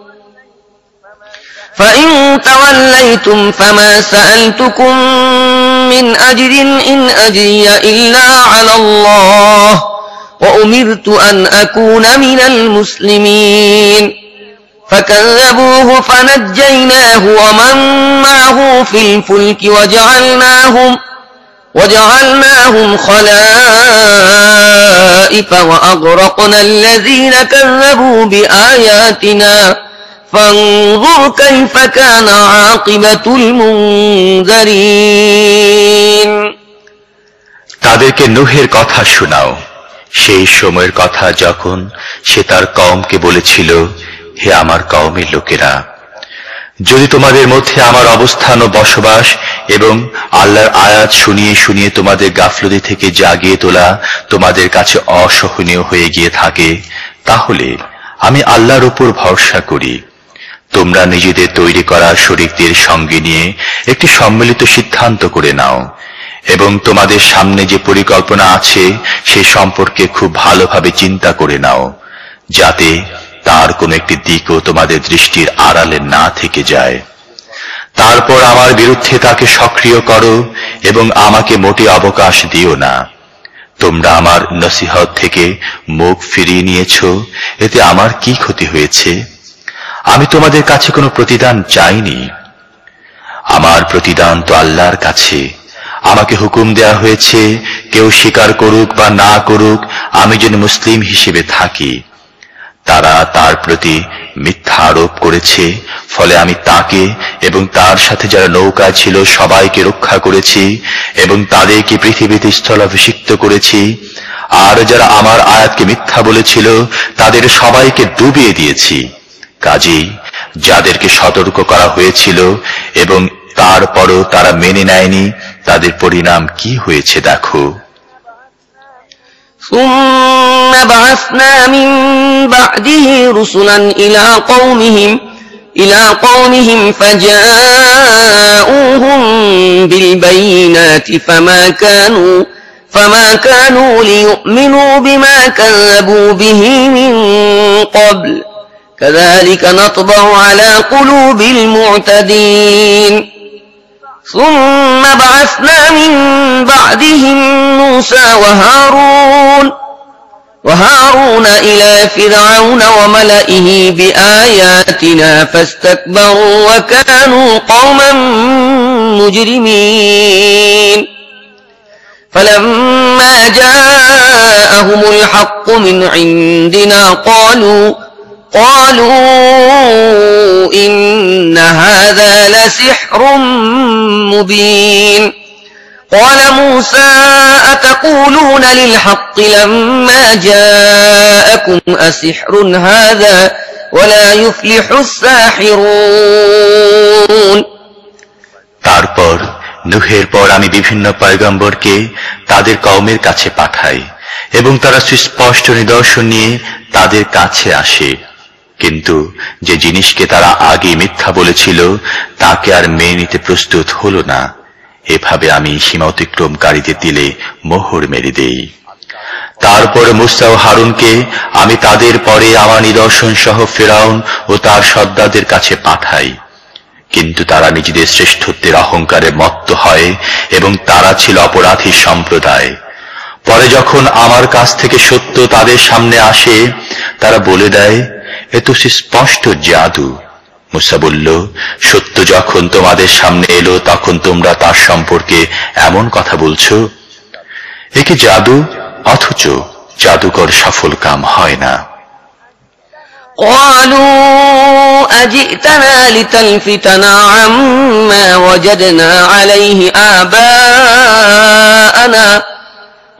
فإن توليتم فما سألتكم من أجر إن أجري إلا على الله وأمرت أن أكون من المسلمين فكذبوه فنجيناه ومن معه في الفلك وجعلناهم وجعلناهم خلائف وأغرقنا الذين كذبوا بآياتنا فانظر كيف كان عاقبة المنذرين তাদেরকে নুহের কথা শোনাও সেই সময়ের কথা যখন সে তার কওমকে বলেছিল হে আমার কওমের লোকেরা যদি তোমাদের মধ্যে আমার অবস্থান ও বসবাস এবং আল্লাহর আয়াত শুনিয়ে শুনিয়ে তোমাদের গাফলতি থেকে জাগিয়ে তোলা তোমাদের কাছে অসহনীয় হয়ে গিয়ে থাকে তাহলে আমি আল্লাহর উপর ভরসা করি তোমরা নিজেদের তৈরি করা শরীরদের সঙ্গে নিয়ে একটি সম্মিলিত সিদ্ধান্ত করে নাও, এবং তোমাদের সামনে যে পরিকল্পনা আছে সে সম্পর্কে খুব ভালোভাবে চিন্তা করে নাও, যাতে তার কোনো একটি দিকও তোমাদের দৃষ্টির আড়ালে না থেকে যায়। তারপর আমার বিরুদ্ধে তাকে সক্রিয় করো এবং আমাকে মোটে অবকাশ দিও না। তোমরা আমার নসিহত থেকে মুখ ফিরিয়ে নিয়েছ, এতে আমার কি ক্ষতি হয়েছে? আমি তোমাদের কাছে কোনো প্রতিদান চাইনি। আমার প্রতিদান তো আল্লাহর কাছে। আমাকে হুকুম দেয়া হয়েছে, কেউ স্বীকার করুক বা না করুক, আমি যেন মুসলিম হিসেবে থাকি। তারা তার প্রতি মিথ্যা আরোপ করেছে, ফলে আমি তাকে এবং তার সাথে যারা নৌকায় ছিল সবাইকে রক্ষা করেছি এবং তাদেরকে পৃথিবীতে স্থলাভিষিক্ত করেছি। আর যারা আমার আয়াতকে মিথ্যা বলেছিল, তাদের সবাইকে ডুবিয়ে দিয়েছি। কাজেই যাদেরকে সতর্ক করা হয়েছিল এবং তারপরও তারা মেনে নেয়নি তাদের পরিণাম কি হয়েছে দেখো ثم بعثنا من بعده رسلا إلى قومهم إلى قومهم فجاءوهم بالبينات فما كانوا فما كانوا ليؤمنوا بما كذبوا به من قبل كذلك نطبع على قلوب المعتدين. ثم بعثنا من بعدهم موسى وهارون وهارون إلى فرعون وملئه بآياتنا فاستكبروا وكانوا قوما مجرمين. فلما جاءهم الحق من عندنا قالوا قالوا إن هذا لسحر مبين قال موسى أتقولون للحق لما جاءكم أسحر هذا ولا يفلح الساحرون তারপর নুহের পর আমি বিভিন্ন পয়গম্বরকে তাদের কওমের কাছে পাঠাই এবং তারা সুস্পষ্ট নিদর্শন নিয়ে তাদের কাছে আসে কিন্তু যে জিনিসকে তারা আগে মিথ্যা বলেছিল, তাকে আর মেনে নিতে প্রস্তুত হল না। এভাবে আমি সীমা অতিক্রমকারীদের দিলে মোহর মেরে দেই। তারপর মুসা ও হারুনকে আমি তাদের পরে আমার নিদর্শন সহ ফেরাউন ও তার সর্দারদের কাছে পাঠাই। কিন্তু তারা নিজেদের শ্রেষ্ঠত্বের অহংকারে মত্ত হয় এবং তারা ছিল অপরাধী সম্প্রদায়। পরে যখন আমার কাছ থেকে সত্য তাদের সামনে আসে তারা বলে দেয় এ তো স্পষ্ট জাদু মুসা বলল সত্য যখন তোমাদের সামনে এলো তখন তোমরা তার সম্পর্কে এমন কথা বলছো একে জাদু অথচ জাদুকর সফল কাম হয় না قالوا أجئتنا لتلفتنا عما وجدنا عليه آباءنا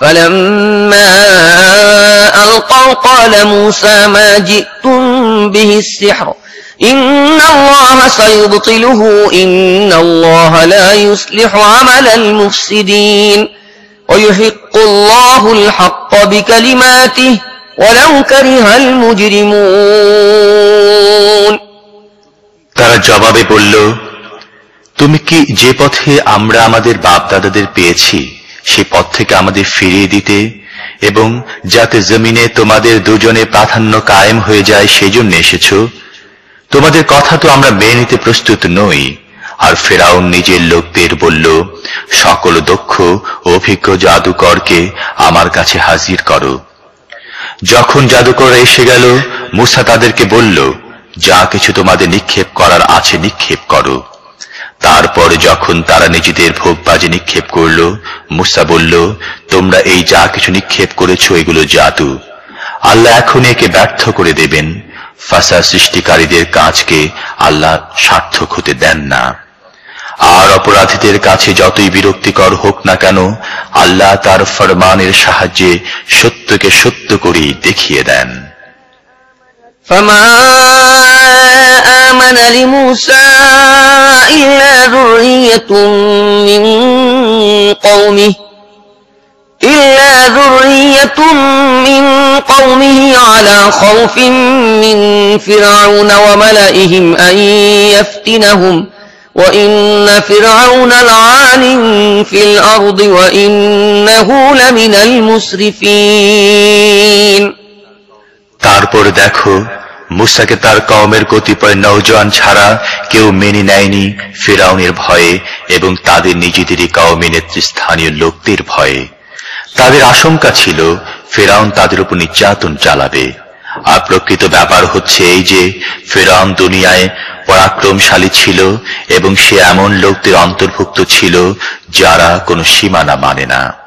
فلما ألقوا قال موسى ما جئتم به السحر إن الله سيبطله إن الله لا يصلح عمل المفسدين ويحق الله الحق بكلماته ولو كره المجرمون তারা জবাবে বলল তুমি কি যে পথে আমরা আমাদের বাপ দাদাদের পেয়েছি সে পথ থেকে আমাদের ফিরিয়ে দিতে এবং যাতে জমিনে তোমাদের দুজনে প্রাধান্য কায়েম হয়ে যায় সেই জন্য এসেছ। তোমাদের কথা তো আমরা মেনে নিতে প্রস্তুত নই। আর ফেরাউন নিজের লোকদের বলল, সকল দক্ষ অভিজ্ঞ জাদুকরকে আমার কাছে হাজির করো। যখন জাদুকর এসে গেল, মুসা তাদেরকে বলল, যা কিছু তোমাদের নিক্ষেপ করার আছে নিক্ষেপ করো। তারপর যখন তারা নিজেদের ভোগ বাজে নিক্ষেপ করল, মুসা বলল, তোমরা এই যা কিছু নিক্ষেপ করেছ, এগুলো জাদু। আল্লাহ এখন একে ব্যর্থ করে দেবেন। ফাসা সৃষ্টিকারীদের কাজকে আল্লাহ সার্থক হতে দেন না। আর অপরাধীদের কাছে যতই বিরক্তিকর হোক না কেন, আল্লাহ তার ফরমানের সাহায্যে সত্যকে সত্য করেই দেখিয়ে দেন। فما آمن لموسى إلا ذرية من قومه إلا ذرية من قومه على خوف من فرعون وملئهم أن يفتنهم وإن فرعون لعال في الأرض وإنه لمن المسرفين তারপর দেখো, মুসাকে তার কওমের কতিপয় নৌজওয়ান ছাড়া কেউ মেনে নেয়নি ফেরাউনের ভয়ে এবং তাদের নিজেদেরই কওমে নেতৃস্থানীয় লোকদের ভয়ে। তাদের আশঙ্কা ছিল, ফেরাউন তাদের উপর নির্যাতন চালাবে। আর প্রকৃত ব্যাপার হচ্ছে এই যে, ফেরাউন দুনিয়ায় পরাক্রমশালী ছিল এবং সে এমন লোকদের অন্তর্ভুক্ত ছিল যারা কোনো সীমানা মানে না।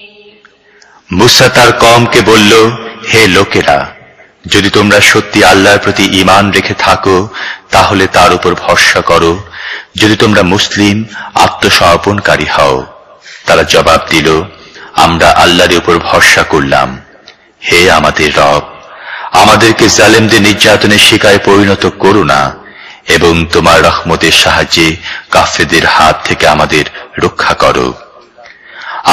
মুসা তার কমকে বলল, হে লোকেরা, যদি তোমরা সত্যি আল্লাহর প্রতি ঈমান রেখে থাকো, তাহলে তার উপর ভরসা করো। যদি তোমরা মুসলিম, আত্মসমর্পণকারী হও। তারা জবাব দিল, আমরা আল্লাহর উপর ভরসা করলাম। হে আমাদের রব, আমাদেরকে জালেমদের নির্যাতনের শিকায় পরিণত করো না, এবং তোমার রহমতের সাহায্যে কাফেদের হাত থেকে আমাদের রক্ষা করো।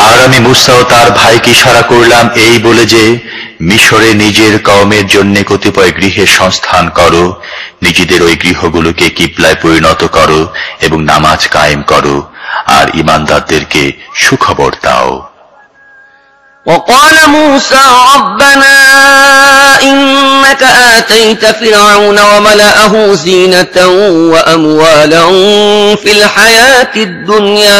আর আমি মুসা ও তার ভাইকে ইশারা করলাম এই বলে যে মিশরে নিজের কওমের জন্য কতিপয় গৃহের সংস্থান করো নিজেদের ওই গৃহগুলোকে কিবলায় পরিণত করো এবং নামাজ কায়েম করো আর ইমানদারদেরকে সুখবর দাও وقال موسى ربنا إنك آتيت فرعون وملأه زينة وأموالا في الحياة الدنيا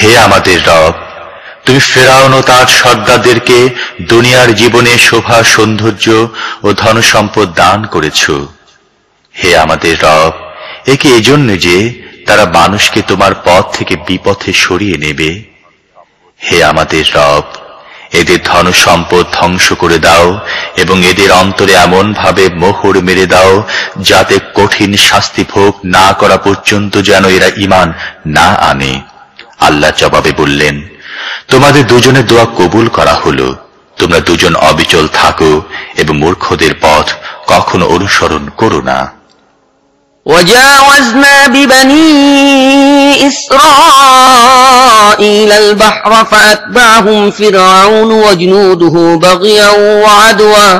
হে আমাদের রব, তুমি ফেরাউন ও তার সর্দারদেরকে দুনিয়ার জীবনে শোভা, সৌন্দর্য ও ধন সম্পদ দান করেছ। হে আমাদের রব একে এজন্য যে তারা মানুষকে তোমার পথ থেকে বিপথে সরিয়ে নেবে? হে আমাদের রব, এদের ধন সম্পদ ধ্বংস করে দাও এবং এদের অন্তরে এমন ভাবে মোহর মেরে দাও যাতে কঠিন শাস্তি ভোগ না করা পর্যন্ত যেন এরা ইমান না আনে। আল্লাহ জবাবে বললেন তোমাদের দুজনের দোয়া কবুল করা হলো তোমরা দুজন অবিচল থাকো এবং মূর্খদের পথ কখনো অনুসরণ করো না وجاوزنا ببني إسرائيل البحر فأتبعهم فرعون وجنوده بغيا وعدوا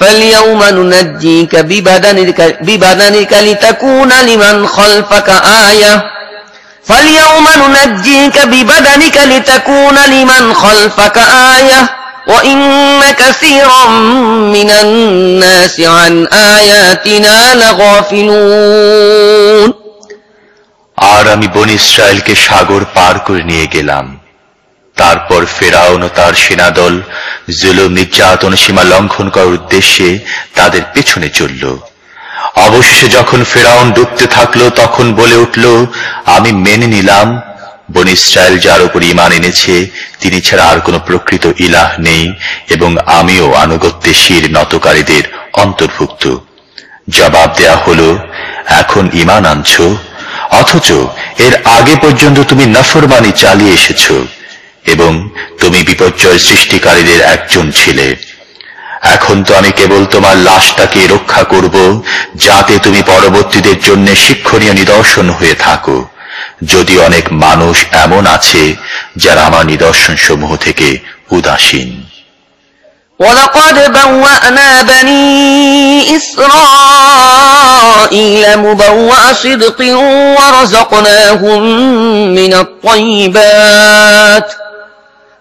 فاليوم ننجيك ببدنك, ببدنك لتكون لمن خلفك آية فاليوم ننجيك ببدنك لتكون لمن خلفك آية وإن كثيرا من الناس عن آياتنا لغافلون আর আমি বন ইসরায়েলকে সাগর পার করে নিয়ে গেলাম তারপর ফেরাউন ও তার সেনাদল জুলুম, নির্যাতন সীমা লঙ্ঘন করার উদ্দেশ্যে তাদের পেছনে চলল। অবশেষে যখন ফেরাউন ডুবতে থাকল, তখন বলে উঠল, আমি মেনে নিলাম, বন ইসরায়েল যার উপর ইমান এনেছে, তিনি ছাড়া আর কোনো প্রকৃত ইলাহ নেই এবং আমিও আনুগত্যে শির নতকারীদের অন্তর্ভুক্ত। জবাব দেয়া হলো, এখন ইমান আনছ, অথচ এর আগে পর্যন্ত তুমি নফরমানি চালিয়ে এসেছ। এবং তুমি বিপর্যয় সৃষ্টিকারীদের একজন ছিলে এখন তো আমি কেবল তোমার লাশটাকে রক্ষা করব যাতে তুমি পরবর্তীদের জন্য শিক্ষণীয় নিদর্শন হয়ে থাকো যদি অনেক মানুষ এমন আছে যারা আমার নিদর্শন সমূহ থেকে উদাসীন ولقد بوأنا بني إسرائيل مبوأ صدق ورزقناهم من الطيبات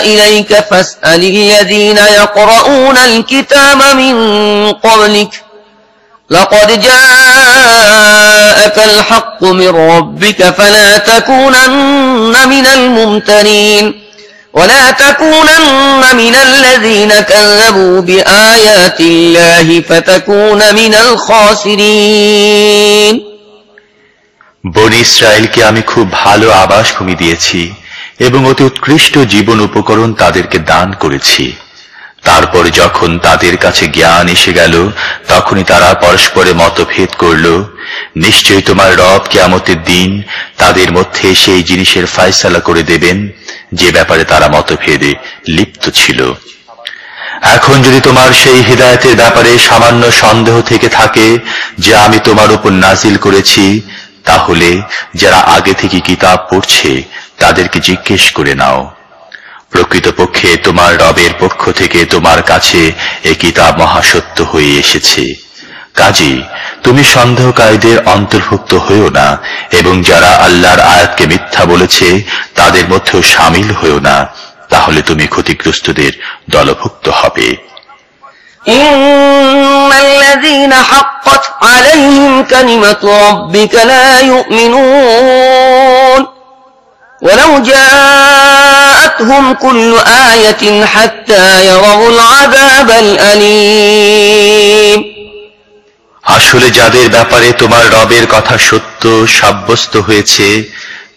إليك فاسأل الذين يقرؤون الكتاب من قبلك لقد جاءك الحق من ربك فلا تكونن من الممترين ولا تكونن من الذين كذبوا بآيات الله فتكون من الخاسرين বন ইসরায়েলকে আমি খুব ভালো আবাস ভূমি দিয়েছি এবং অতি উৎকৃষ্ট জীবন উপকরণ তাদেরকে দান করেছি। তারপর যখন তাদের কাছে জ্ঞান এসে গেল, তখনই তারা পরস্পরে মতভেদ করল। নিশ্চয়ই তোমার রব কেয়ামতের দিন তাদের মধ্যে সেই জিনিসের ফায়সালা করে দেবেন, যে ব্যাপারে তারা মতভেদে লিপ্ত ছিল। এখন যদি তোমার সেই হৃদায়তের ব্যাপারে সামান্য সন্দেহ থেকে থাকে যে আমি তোমার উপর নাজিল করেছি তাহলে যারা আগে থেকে কিতাব পড়ছে, তাদেরকে জিজ্ঞেস করে নাও। প্রকৃতপক্ষে তোমার রবের পক্ষ থেকে তোমার কাছে এ কিতাব মহাসত্য হয়ে এসেছে। কাজী তুমি সন্দেহকারীদের অন্তর্ভুক্ত হয়েও না, এবং যারা আল্লাহর আয়াতকে মিথ্যা বলেছে, তাদের মধ্যেও সামিল হয়েও না। তাহলে তুমি ক্ষতিগ্রস্তদের দলভুক্ত হবে। إن الذين حقت عليهم كلمة ربك لا يؤمنون ولو جاءتهم كل آية حتى يروا العذاب الأليم আসলে যাদের ব্যাপারে তোমার রবের কথা সত্য সাব্যস্ত হয়েছে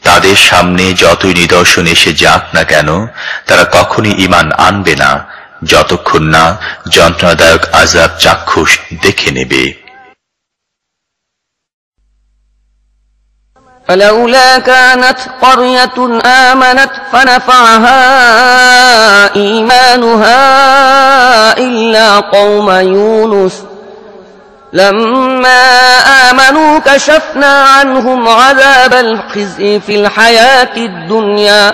তাদের সামনে যতই নিদর্শন এসে যাক না কেন তারা কখনই ইমান আনবে না যতক্ষণ না যন্ত্রণাদায়ক আজাব চাক্ষুষ দেখে নেবে فلولا كانت قرية آمنت فنفعها إيمانها إلا قوم يونس لما آمنوا كشفنا عنهم عذاب الخزي في الحياة الدنيا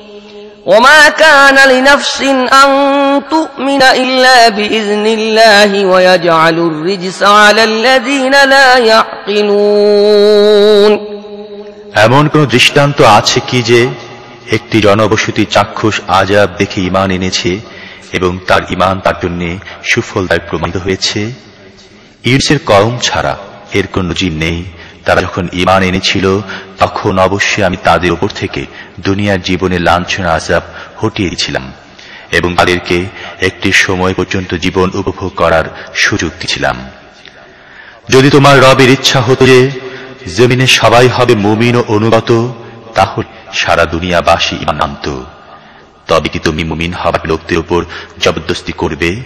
وما كان لنفس أن تؤمن إلا بإذن الله ويجعل الرجس على الذين لا يعقلون এমন কোন দৃষ্টান্ত আছে কি যে একটি জনবসতি চাক্ষুষ আজাব দেখে ইমান এনেছে এবং তার ইমান তার জন্য সুফলদায়ক প্রমাণিত হয়েছে ইউসের কম ছাড়া এর কোন নজির নেই তারা যখন ইমান এনেছিল, তখন অবশ্যই আমি তাদের উপর থেকে দুনিয়ার জীবনে লাঞ্ছনা আজাব হটিয়ে দিয়েছিলাম এবং তাদেরকে একটি সময় পর্যন্ত জীবন উপভোগ করার সুযোগ দিয়েছিলাম। যদি তোমার রবের ইচ্ছা হতো যে জমিনে সবাই হবে মুমিন ও অনুগত, তাহলে সারা দুনিয়াবাসী ইমান আনত। তবে কি তুমি মুমিন হবার লোকদের উপর জবরদস্তি করবে?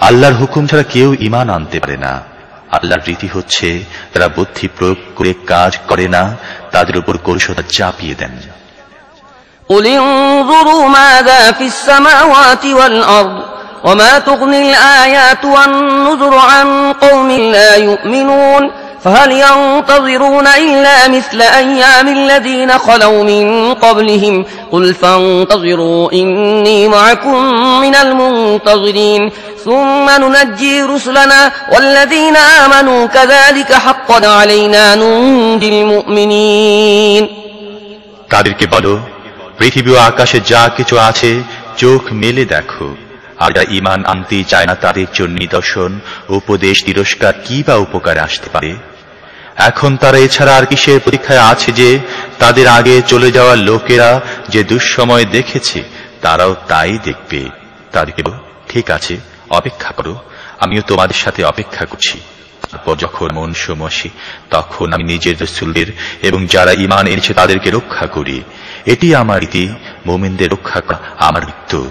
আল্লাহর হুকুম ছাড়া কেউ ইমান আনতে পারে না। আল্লাহর রীতি হচ্ছে তারা বুদ্ধি প্রয়োগ করে কাজ করে না তাদের উপর কলুষতা চাপিয়ে দেন قل انظروا ماذا في السماوات والأرض وما تغني الآيات والنذر عن قوم لا يؤمنون فهل ينتظرون إلا مثل أيام الذين خلوا من قبلهم قل فانتظروا إني معكم من المنتظرين ثم ننجي رسلنا والذين آمنوا كذلك حقا علينا ننجي المؤمنين তাদেরকে বলো পৃথিবী ও আকাশে যা কিছু আছে চোখ মেলে দেখো আর যারা ইমান আনতেই চায় না তাদের জন্য নিদর্শন উপদেশ তিরস্কার কি বা উপকার আসতে পারে এখন তারা এছাড়া আর কিসের পরীক্ষায় আছে যে তাদের আগে চলে যাওয়া লোকেরা যে দুঃসময় দেখেছে, তারাও তাই দেখবে। তাদেরকে ঠিক আছে, অপেক্ষা করো, আমিও তোমাদের সাথে অপেক্ষা করছি। তারপর যখন মন সমসি তখন আমি নিজের রসুলদের এবং যারা ইমান এনেছে তাদেরকে রক্ষা করি। এটি আমার ইতি মোমেনদের রক্ষা করা আমার মৃত্যু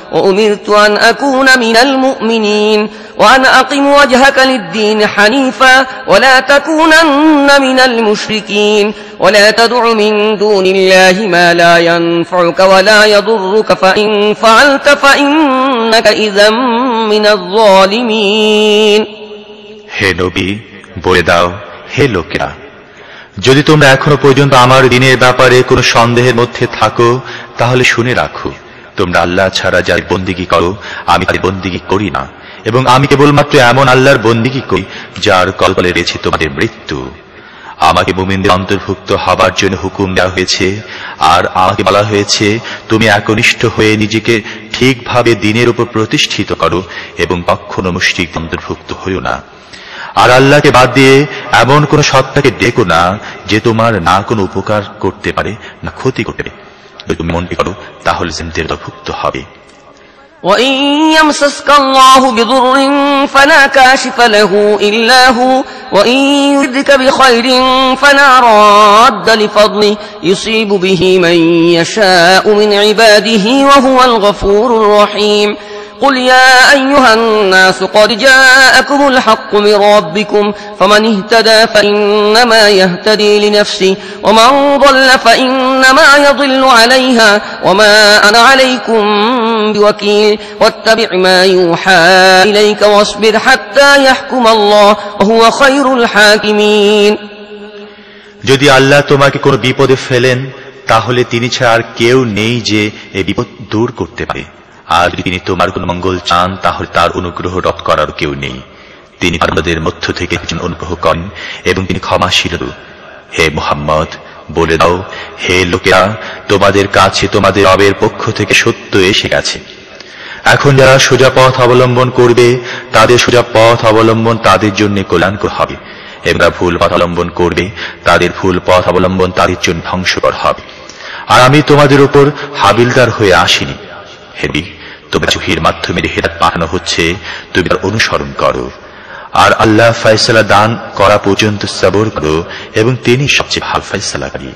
وأمرت أن أكون من المؤمنين وأن أقم وجهك للدين حنيفا ولا تكونن من المشركين ولا تدع من دون الله ما لا ينفعك ولا يضرك فإن فعلت فإنك إذا من الظالمين হে নবী বলে দাও হে লোকেরা যদি তোমরা এখনো পর্যন্ত আমার দিনের ব্যাপারে কোনো সন্দেহের মধ্যে থাকো তাহলে শুনে রাখো তোমরা আল্লাহ ছাড়া যার বন্দিগি করো, আমি তার বন্দিগি করি না। এবং আমি কেবলমাত্র এমন আল্লাহর বন্দিগি করি, যার কল্পলে রয়েছে তোমাদের মৃত্যু। আমাকে মুমিনদের অন্তর্ভুক্ত হবার জন্য হুকুম দেওয়া হয়েছে, আর আমাকে বলা হয়েছে, তুমি একনিষ্ঠ হয়ে নিজেকে ঠিকভাবে দিনের উপর প্রতিষ্ঠিত করো, এবং কখনো মুশরিক অন্তর্ভুক্ত হইও না। আর আল্লাহকে বাদ দিয়ে এমন কোন সত্তাকে ডেকো না, যে তোমার না কোনো উপকার করতে পারে, না ক্ষতি করতে পারে। যদি তুমি মনটি করো তাহলে জিন্দের ভুক্ত হবে وإن يمسسك الله بضر فلا كاشف له إلا هو وإن يردك بخير فلا راد لفضله يصيب به من يشاء من عباده وهو الغفور الرحيم قل يا أيها الناس قد جاءكم الحق من ربكم فمن اهتدى فإنما يهتدي لنفسه ومن ضل فإنما يضل عليها وما أنا عليكم بوكيل واتبع ما يوحى إليك واصبر حتى يحكم الله وهو خير الحاكمين যদি আল্লাহ তোমাকে কোনো বিপদে ফেলেন তাহলে তিনি ছাড়া আর কেউ নেই যে এই বিপদ দূর করতে পারে আর যদি তিনি তোমার কোনো মঙ্গল চান, তাহলে তার অনুগ্রহ রদ করার কেউ নেই। তিনি আমাদের মধ্য থেকে একজন অনুগ্রহ করেন, এবং তিনি ক্ষমাশীল। হে মোহাম্মদ, বলে দাও, হে লোকেরা, তোমাদের কাছে তোমাদের রবের পক্ষ থেকে সত্য এসে গেছে। এখন যারা সোজা পথ অবলম্বন করবে, তাদের সোজা পথ অবলম্বন তাদের জন্য কল্যাণকর হবে। এবার ভুল পথ অবলম্বন করবে, তাদের ভুল পথ অবলম্বন তাদের জন্য ধ্বংসকর হবে। আর আমি তোমাদের উপর হাবিলদার হয়ে আসিনি। হেবি। তোমার চুহির মাধ্যমে হেরাত পাঠানো হচ্ছে, তুমি তার অনুসরণ করো। আর আল্লাহ ফয়সালা দান করা পর্যন্ত সবর করো, এবং তিনি সবচেয়ে ভালো ফয়সালাকারী।